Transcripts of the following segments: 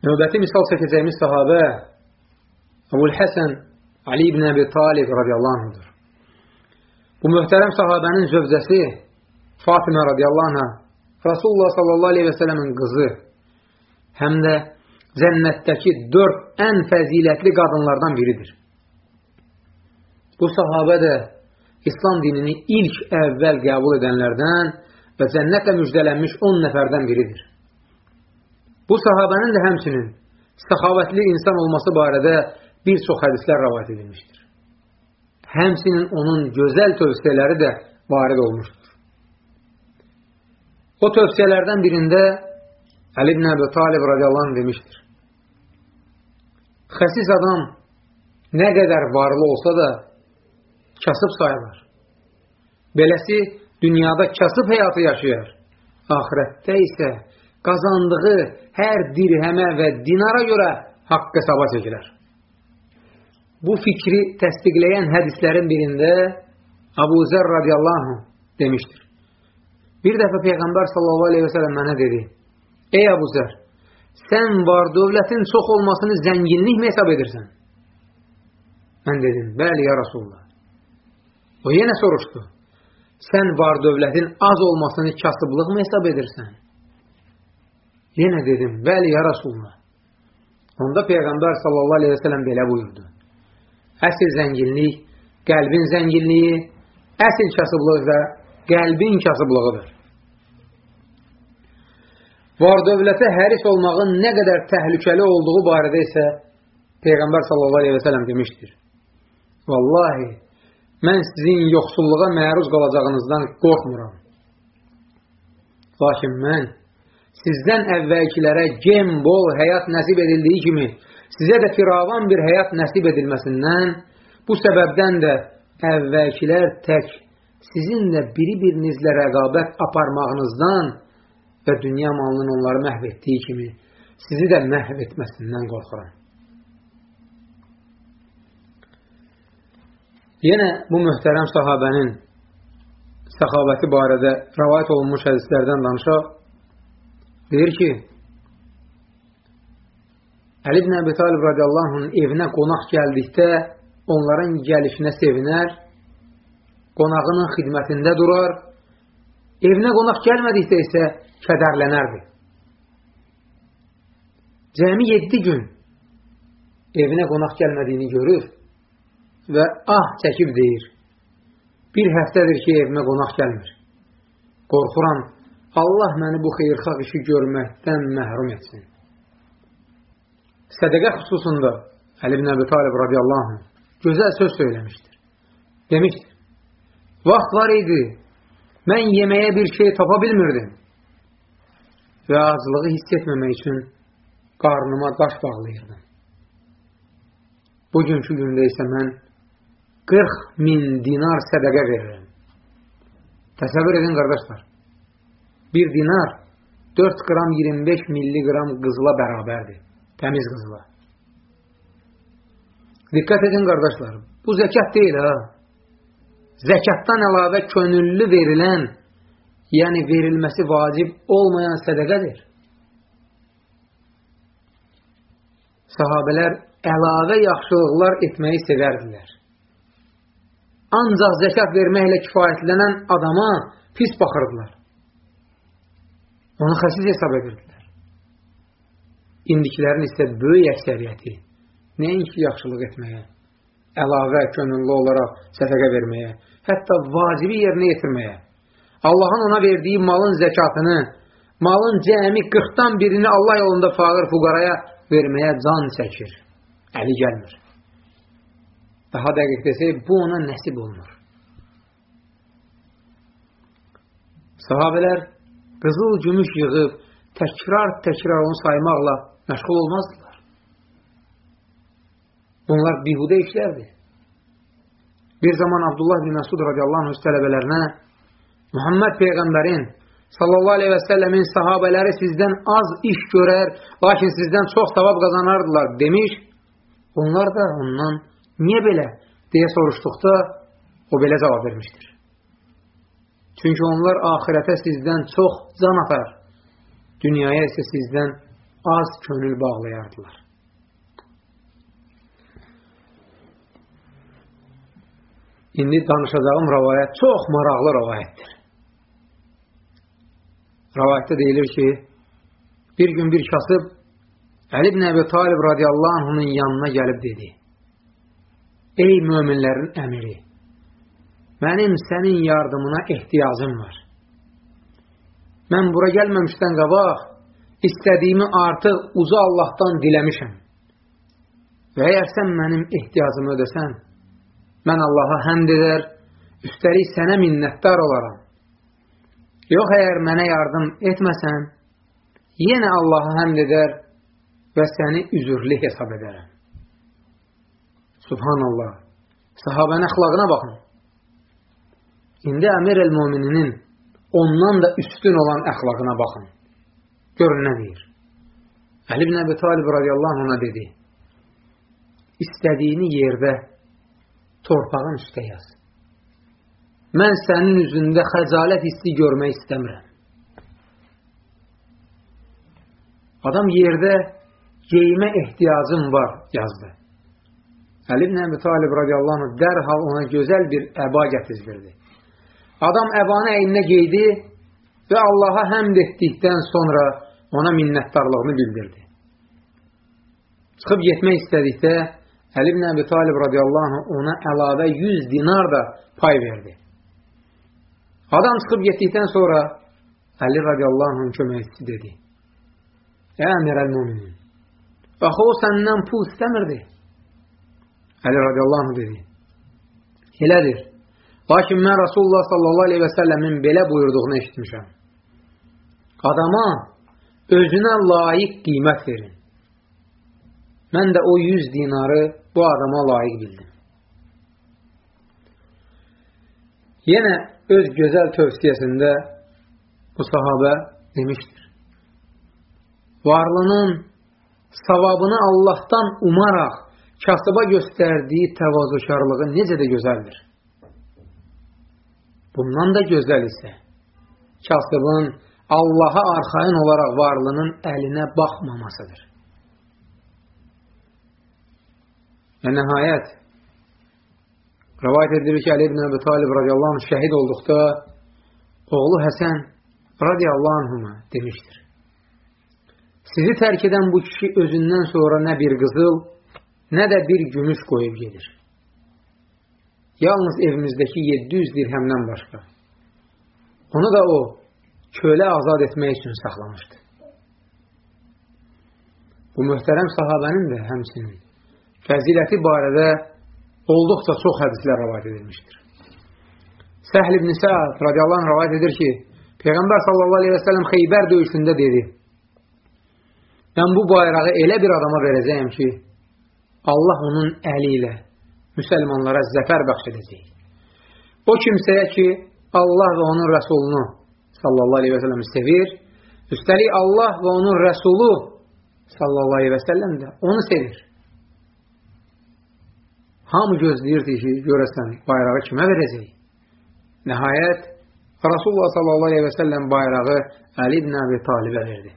Növbəti misal çəkəcəyimiz sahabə Əbul Həsən Ali ibn Əbi Talib radiyallahu anhudur. Bu möhtərəm sahabənin zövcəsi Fatimə radiyallahu anhə Rasulullah sallallahu aleyhi və sələmin qızı həm də cənnətdəki dörd ən fəzilətli qadınlardan biridir. Bu sahabə də İslam dinini ilk əvvəl qəbul edənlərdən və cənnətlə müjdələnmiş 10 nəfərdən biridir. Bu sahabənin də həmçinin səxavətli insan olması barədə bir çox hədislər rəvayət edilmişdir. Həmçinin onun gözəl tövsiyələri də varid olmuşdur. O tövsiyələrdən birində Əli ibn Əbi Talib radiyallahu anh demişdir. Xəsis adam nə qədər varlı olsa da kasıb sayılır. Beləsi dünyada kasıb həyatı yaşayar. Ahirətdə isə qazandığı hər dirhəmə və dinara görə haqq hesaba çəkilər. Bu fikri təsdiqləyən hədislərin birində Abu Zər radiyallahu anh demişdir. Bir dəfə Peyğəmbər sallallahu aleyhi və sələm mənə dedi, Ey Abu Zər, sən var dövlətin çox olmasını zənginlik mi hesab edirsən? Mən dedim, bəli ya Rasulullah. O yenə soruşdu, sən var dövlətin az olmasını kasıblıq mı hesab edirsən? Yenə dedim, bəli, ya Rasulullah. Onda Peyğəmbər sallallahu aleyhi və sələm belə buyurdu. Əsl zənginlik qəlbin zənginliyi, əsl kasıblıq da qəlbin kasıblığıdır. Var dövlətə həris olmağın nə qədər təhlükəli olduğu barədə isə Peyğəmbər sallallahu aleyhi və sələm demişdir. Vallahi, mən sizin yoxsulluğa məruz qalacağınızdan qorxmuram. Lakin mən sizdən əvvəlkilərə gem, bol həyat nəsib edildiyi kimi, sizə də firavan bir həyat nəsib edilməsindən, bu səbəbdən də əvvəlkilər tək sizin də biri-birinizlə rəqabət aparmağınızdan və dünya malının onları məhv etdiyi kimi, sizi də məhv etməsindən qorxuram. Yenə bu mühtərəm sahabənin səxabəti barədə rəvayət olunmuş hədislərdən danışaq, Deyir ki, Əli ibn Əbi Talib radiyallahu anh evinə qonaq gəldikdə onların gəlişinə sevinər, qonağının xidmətində durar, evinə qonaq gəlmədikdə isə kədərlənərdi. Cəmi 7 gün evinə qonaq gəlmədiyini görür və ah çəkib deyir, bir həftədir ki, evimə qonaq gəlmir. Qorxuram, Allah məni bu xeyrxalq işi görməkdən məhrum etsin. Sədəqə xüsusunda Əli ibn Əbi Talib radiyallahu anh gözəl söz söyləmişdir. Demişdir, vaxt var idi, mən yeməyə bir şey tapa bilmirdim və acılığı hiss etməmək üçün qarnıma daş bağlayırdım. Bugünkü gündə isə mən 40 min dinar sədəqə verirəm. Təsəvvür edin, qardaşlar. Bir dinar 4 qram 25 milliqram qızıla bərabərdir. Təmiz qızıla. Diqqət edin, qardaşlar. Bu zəkat deyil, ha. Zəkatdan əlavə könüllü verilən, yəni verilməsi vacib olmayan sədəqədir. Sahabələr əlavə yaxşılıqlar etməyi sevərdilər. Ancaq zəkat verməklə kifayətlənən adama pis baxırdılar. Onu xəsis hesab edirdilər. İndikilərin isə böyük əksəriyyəti nəinki yaxşılıq etməyə, əlavə könüllü olaraq səfəqə verməyə, hətta vacibi yerinə yetirməyə, Allahın ona verdiyi malın zəkatını, malın cəmi 40-dan birini Allah yolunda fağır fuqaraya verməyə can çəkir. Əli gəlmir. Daha dəqiq desək, bu ona nəsib olmur. Sahabələr qızıl gümüş yığıb, təkrar-təkrar onu saymaqla məşğul olmazdılar. Bunlar bihudə işlərdir. Bir zaman Abdullah bin Məsud radiyallahu anh tələbələrinə Muhammed Peyğəmbərin sallallahu aleyhi və səlləmin sahabələri sizdən az iş görər, lakin sizdən çox savab qazanardılar demiş. Onlar da ondan niyə belə deyə soruşduqda o belə cavab vermişdir. Çünki onlar ahirətə sizdən çox can atar, dünyaya isə sizdən az könül bağlayardılar. İndi danışacağım rəvayət çox maraqlı rəvayətdir. Rəvayətdə deyilir ki, bir gün bir kasıb Əli ibn Əbi Talib radiyallahu anhunun yanına gəlib dedi, Ey möminlərin əmiri, mənim sənin yardımına ehtiyacım var. Mən bura gəlməmişdən qabaq istədiyimi artıq uca Allahdan diləmişəm. Və əgər sən mənim ehtiyacımı ödəsən, mən Allaha həmd edər, üstəlik sənə minnətdar olaram. Yox, əgər mənə yardım etməsən, yenə Allaha həmd edər və səni üzürlü hesab edərəm. Subhanallah. Sahabənin əxlaqına baxın. İndi əmir el-mümininin ondan da üstün olan əxlaqına baxın. Görün nə deyir. Əli ibn Əbi Talib radiyallahu ona dedi, istədiyini yerdə torpağın üstə yaz. Mən sənin üzündə xəcalət hissi görmək istəmirəm. Adam yerdə geyimə ehtiyacım var yazdı. Əli ibn Əbi Talib radiyallahu dərhal ona gözəl bir əba gətirdirdi. Adam əbanı əyninə geydi və Allaha həmd etdikdən sonra ona minnətdarlığını bildirdi. Çıxıb getmək istədikdə Əli ibn Əbi Talib radiyallahu ona əlavə 100 dinar da pay verdi. Adam çıxıb getdikdən sonra Əli radiyallahu anh köməkçisi dedi. Ey əmirəl müminin, axı o səndən pul istəmirdi. Əli radiyallahu anh dedi. Elədir. Lakin mən Rasulullah sallallahu aleyhi və səlləmin belə buyurduğunu eşitmişəm. Adama özünə layiq qiymət verin. Mən də o 100 dinarı bu adama layiq bildim. Yenə öz gözəl tövsiyəsində bu sahabə demişdir. Varlının savabını Allahdan umaraq kasıba göstərdiyi təvazökarlığı necə də gözəldir. Bundan da gözəl isə kasıbın Allaha arxayın olaraq varlının əlinə baxmamasıdır. Və nəhayət rəvayət edilir ki, Əli ibn Əbi Talib radiyallahu anh şəhid olduqda oğlu Həsən radiyallahu anhuma demişdir. Sizi tərk edən bu kişi özündən sonra nə bir qızıl, nə də bir gümüş qoyub gedir. Yalnız evimizdəki 700 dirhəmdən başqa. Onu da o, kölə azad etmək üçün saxlamışdı. Bu möhtərəm sahabənin də həmsinin fəziləti barədə olduqca çox hədislər rəvayət edilmişdir. Səhl ibn Səad radiyallahu anh rəvayət edir ki, Peyğəmbər sallallahu aleyhi və səlləm Xeybər döyüşündə dedi, mən bu bayrağı elə bir adama verəcəyəm ki, Allah onun əli ilə müsəlmanlara zəfər bəxş edəcək. O kimsəyə ki, Allah və onun rəsulunu sallallahu aleyhi və səlləm sevir, üstəlik Allah və onun rəsulu sallallahu aleyhi və səlləm də onu sevir. Hamı gözləyirdi ki, görəsən bayrağı kimə verəcək? Nəhayət, Rasulullah sallallahu aleyhi və səlləm bayrağı Əli ibn Əbi Talibə verdi.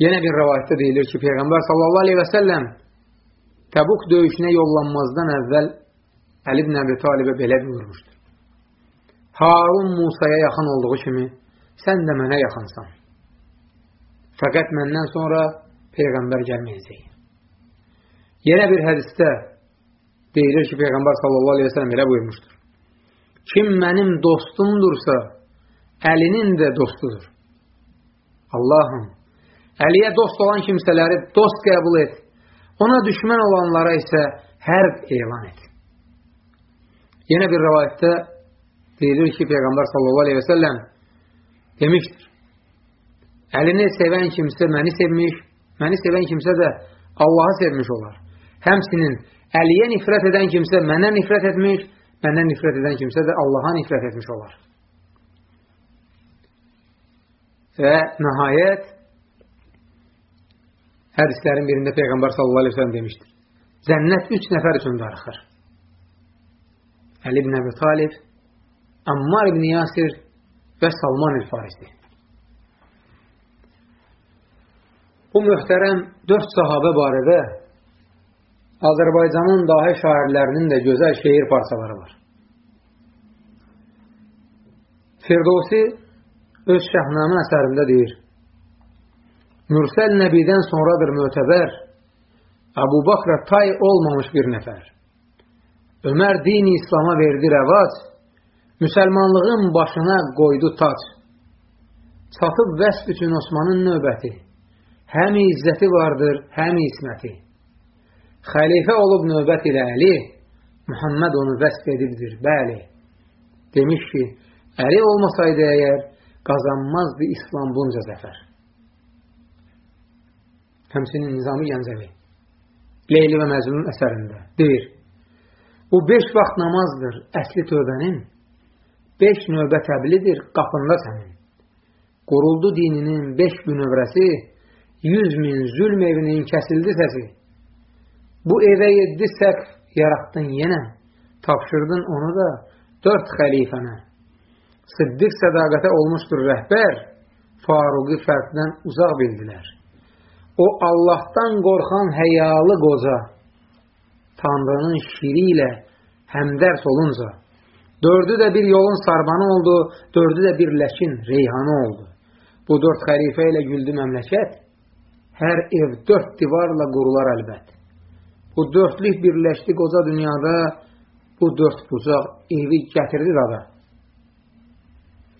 Yenə bir rəvayətdə deyilir ki, Peyğəmbər sallallahu aleyhi və səlləm Təbuk döyüşünə yollanmazdan əvvəl Əli ibn Əbi Talibə belə buyurmuşdur. Harun Musaya yaxın olduğu kimi, sən də mənə yaxınsan. Fəqət məndən sonra Peyğəmbər gəlməyəcək. Yenə bir hədisdə deyilir ki, Peyğəmbər sallallahu aleyhi ve sellem belə buyurmuşdur. Kim mənim dostumdursa, əlinin də dostudur. Allahım, əliyə dost olan kimsələri dost qəbul et, ona düşmən olanlara isə hərb elan et. Yenə bir rəvayətdə deyilir ki, Peyğəmbər sallallahu aleyhi və səlləm demişdir. Əlini sevən kimsə məni sevmiş, məni sevən kimsə də Allahı sevmiş olar. Həmsinin Əliyə nifrət edən kimsə mənə nifrət etmiş, məndən nifrət edən kimsə də Allaha nifrət etmiş olar. Və nəhayət hədislərin birində Peyğəmbər sallallahu aleyhi ve sellem demişdir. Cənnət üç nəfər üçün darıxır. Əli ibn Əbi Talib, Ammar ibn Yasir və Salman el-Farisi. bu möhtərəm dörd sahabə barədə Azərbaycanın dahi şairlərinin də gözəl şeir parçaları var. Firdovsi öz Şəhnamə əsərində deyir, Mürsəl Nəbidən sonradır mötəbər, Əbu Bakrə tay olmamış bir nəfər. Ömər dini İslama verdi rəvac, müsəlmanlığın başına qoydu tac. Çatıb vəsb üçün Osmanın növbəti, həm izzəti vardır, həm isməti. Xəlifə olub növbət ilə Əli, Muhammed onu vəsb edibdir, bəli. Demiş ki, Əli olmasaydı əgər, qazanmazdı İslam bunca zəfər. Həmsinin Nizami Gəncəvi Leyli və Məcnun əsərində deyir, bu beş vaxt namazdır əsli tövbənin, beş növbə təblidir qapında sənin. Quruldu dininin beş bünövrəsi, yüz min zülm evinin kəsildi səsi. Bu evə yeddi səqf yaratdın yenə, tapşırdın onu da dörd xəlifənə. Sıddiq sədaqətə olmuşdur rəhbər, Faruqi fərqdən uzaq bildilər. O Allahdan qorxan həyalı qoca, Tanrının şiri ilə həmdərs olunca, dördü də bir yolun sarbanı oldu, dördü də bir ləkin reyhanı oldu. Bu dörd xəlifə ilə güldü məmləkət, hər ev dörd divarla qurular əlbət. Bu dördlük birləşdi qoca dünyada, bu dörd bucaq evi gətirdi dada.